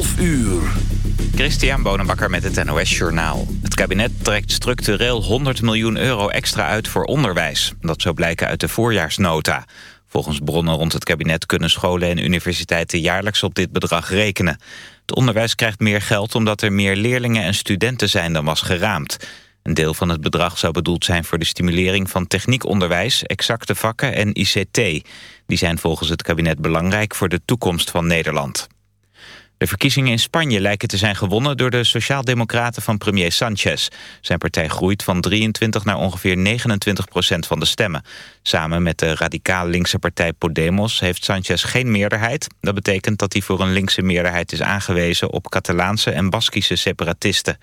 11 uur. Christian Bonenbakker met het NOS Journaal. Het kabinet trekt structureel 100 miljoen euro extra uit voor onderwijs. Dat zou blijken uit de voorjaarsnota. Volgens bronnen rond het kabinet kunnen scholen en universiteiten jaarlijks op dit bedrag rekenen. Het onderwijs krijgt meer geld omdat er meer leerlingen en studenten zijn dan was geraamd. Een deel van het bedrag zou bedoeld zijn voor de stimulering van techniekonderwijs, exacte vakken en ICT. Die zijn volgens het kabinet belangrijk voor de toekomst van Nederland. De verkiezingen in Spanje lijken te zijn gewonnen door de sociaaldemocraten van premier Sanchez. Zijn partij groeit van 23 naar ongeveer 29 procent van de stemmen. Samen met de radicaal linkse partij Podemos heeft Sanchez geen meerderheid. Dat betekent dat hij voor een linkse meerderheid is aangewezen op Catalaanse en Baskische separatisten.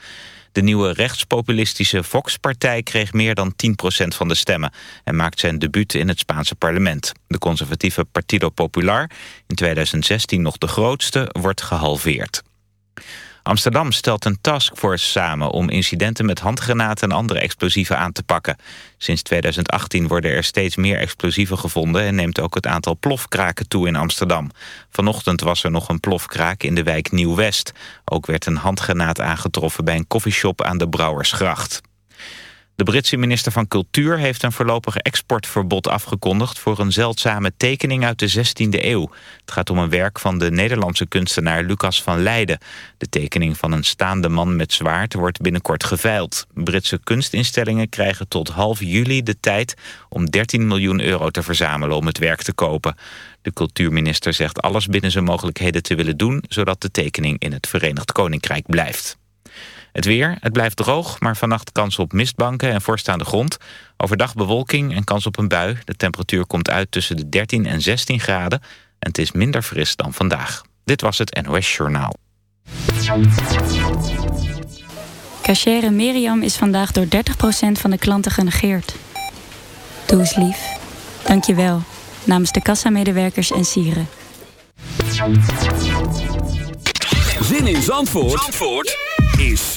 De nieuwe rechtspopulistische Vox-partij kreeg meer dan 10% van de stemmen... en maakt zijn debuut in het Spaanse parlement. De conservatieve Partido Popular, in 2016 nog de grootste, wordt gehalveerd. Amsterdam stelt een taskforce samen om incidenten met handgranaten en andere explosieven aan te pakken. Sinds 2018 worden er steeds meer explosieven gevonden en neemt ook het aantal plofkraken toe in Amsterdam. Vanochtend was er nog een plofkraak in de wijk Nieuw-West. Ook werd een handgranaat aangetroffen bij een koffieshop aan de Brouwersgracht. De Britse minister van Cultuur heeft een voorlopig exportverbod afgekondigd voor een zeldzame tekening uit de 16e eeuw. Het gaat om een werk van de Nederlandse kunstenaar Lucas van Leiden. De tekening van een staande man met zwaard wordt binnenkort geveild. Britse kunstinstellingen krijgen tot half juli de tijd om 13 miljoen euro te verzamelen om het werk te kopen. De cultuurminister zegt alles binnen zijn mogelijkheden te willen doen, zodat de tekening in het Verenigd Koninkrijk blijft. Het weer, het blijft droog, maar vannacht kans op mistbanken en voorstaande grond. Overdag bewolking en kans op een bui. De temperatuur komt uit tussen de 13 en 16 graden. En het is minder fris dan vandaag. Dit was het NOS Journaal. Cachere Miriam is vandaag door 30% van de klanten genegeerd. Doe eens lief. Dank je wel. Namens de kassamedewerkers en sieren. Zin in Zandvoort? Zandvoort? is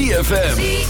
ZFM.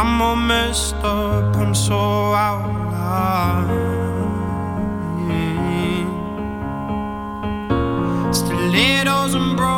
I'm all messed up, I'm so out of line. Stilettos and bro.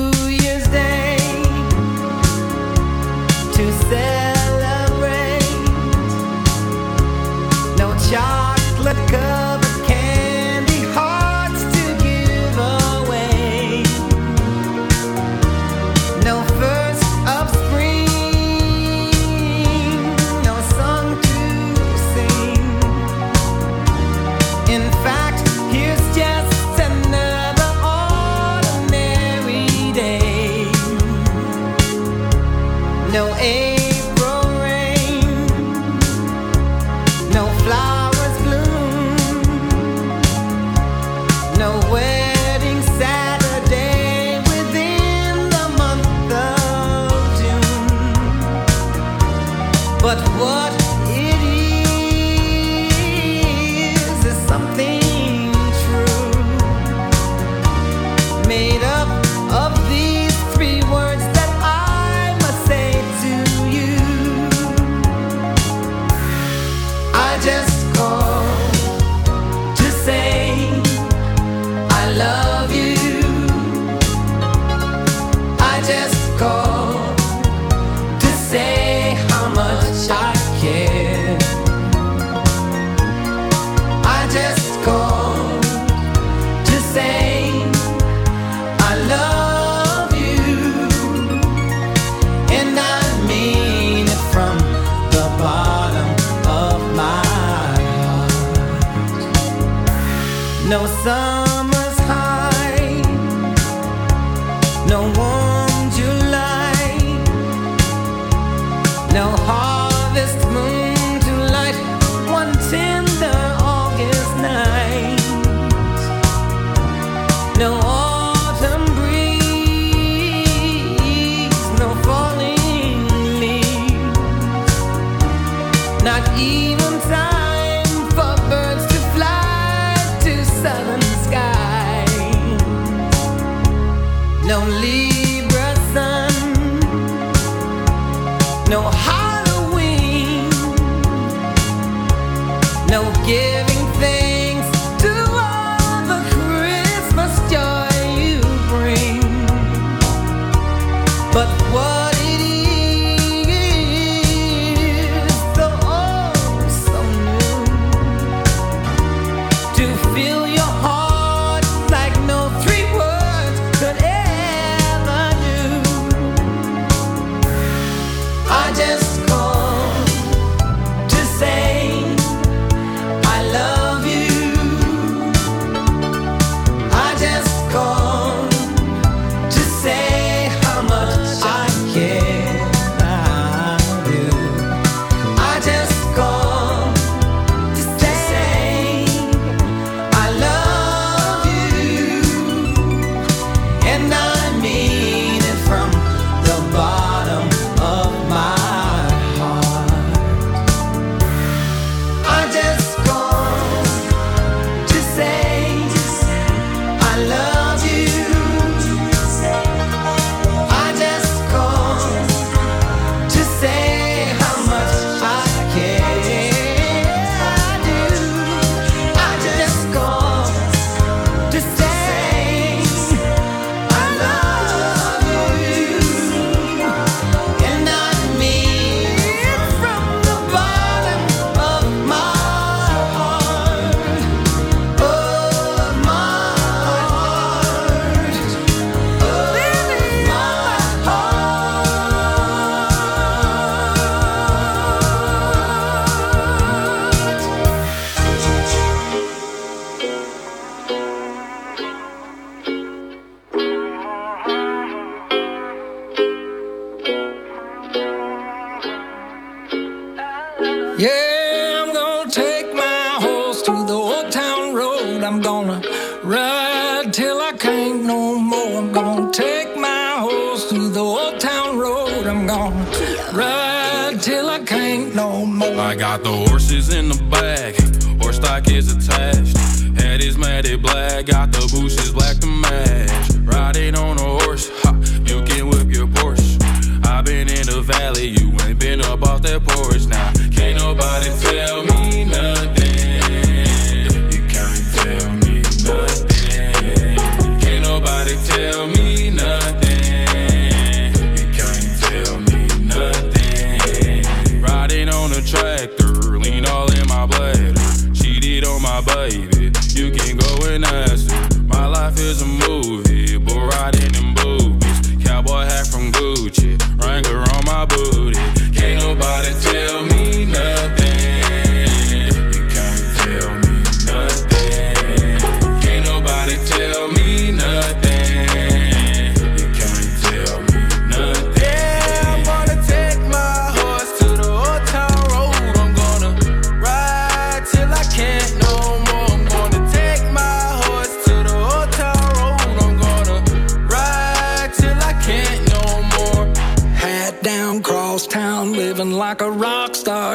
no harm.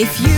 If you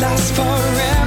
last forever.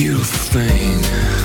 Beautiful thing.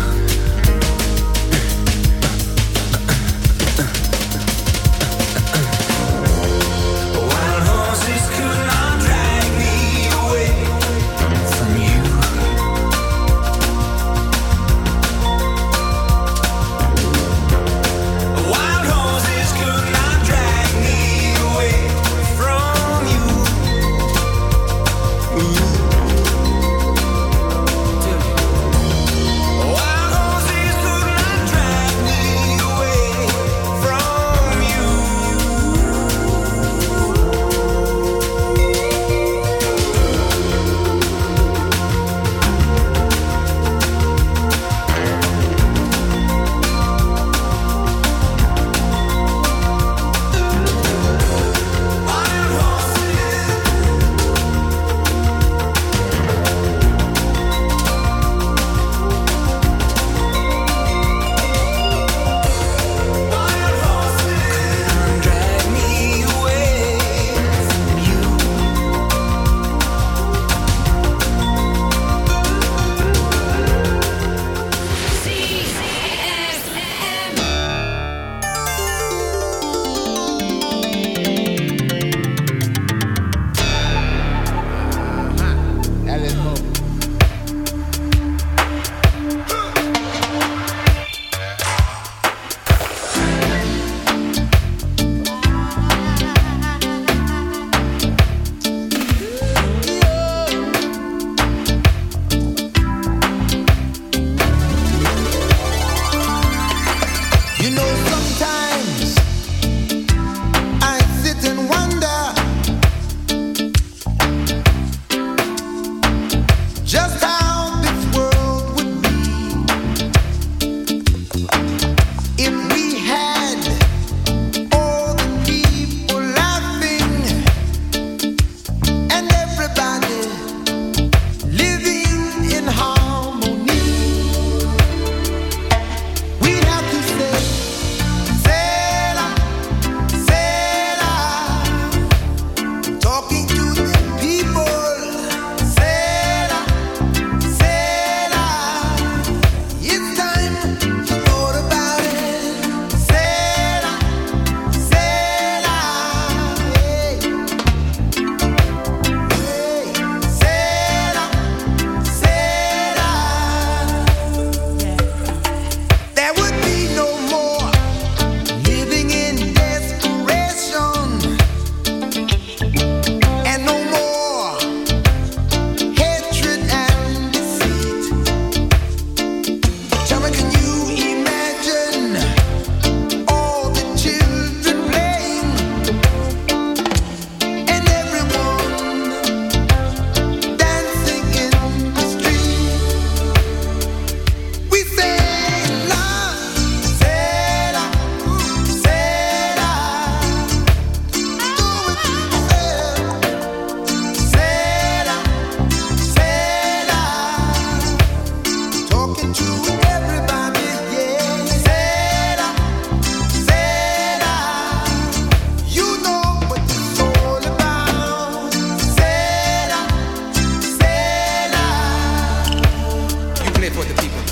for the people.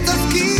זה תפקיד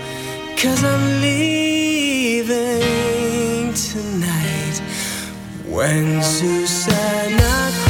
Cause I'm leaving tonight. When Susanna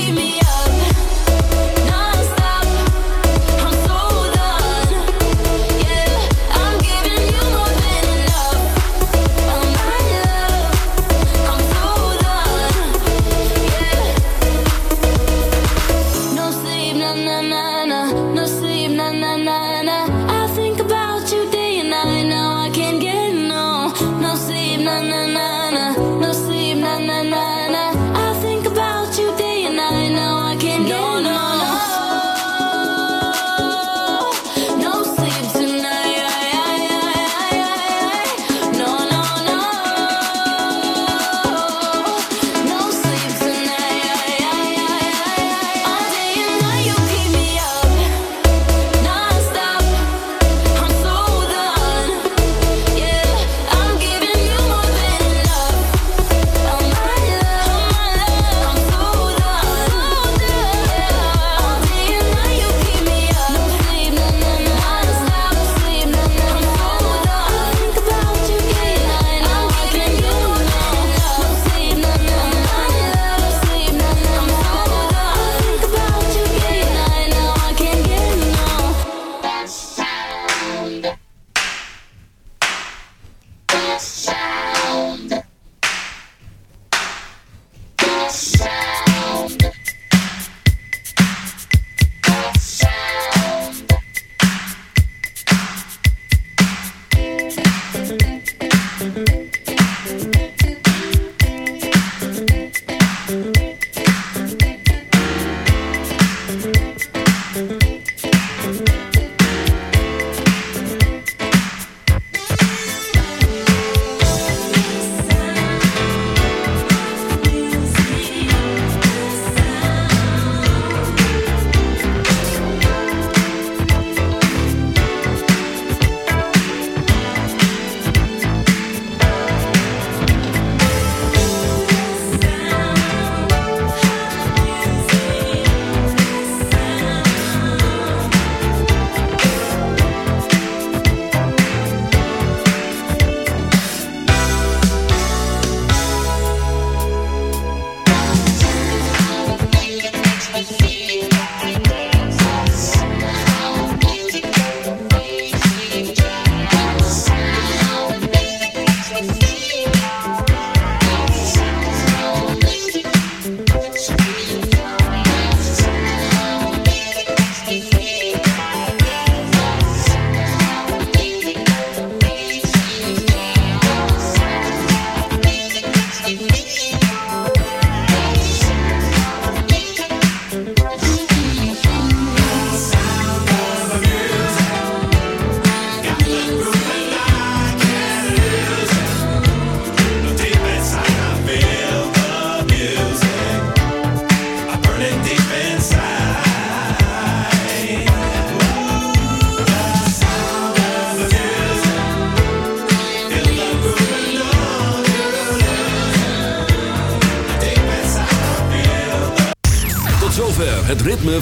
keep me.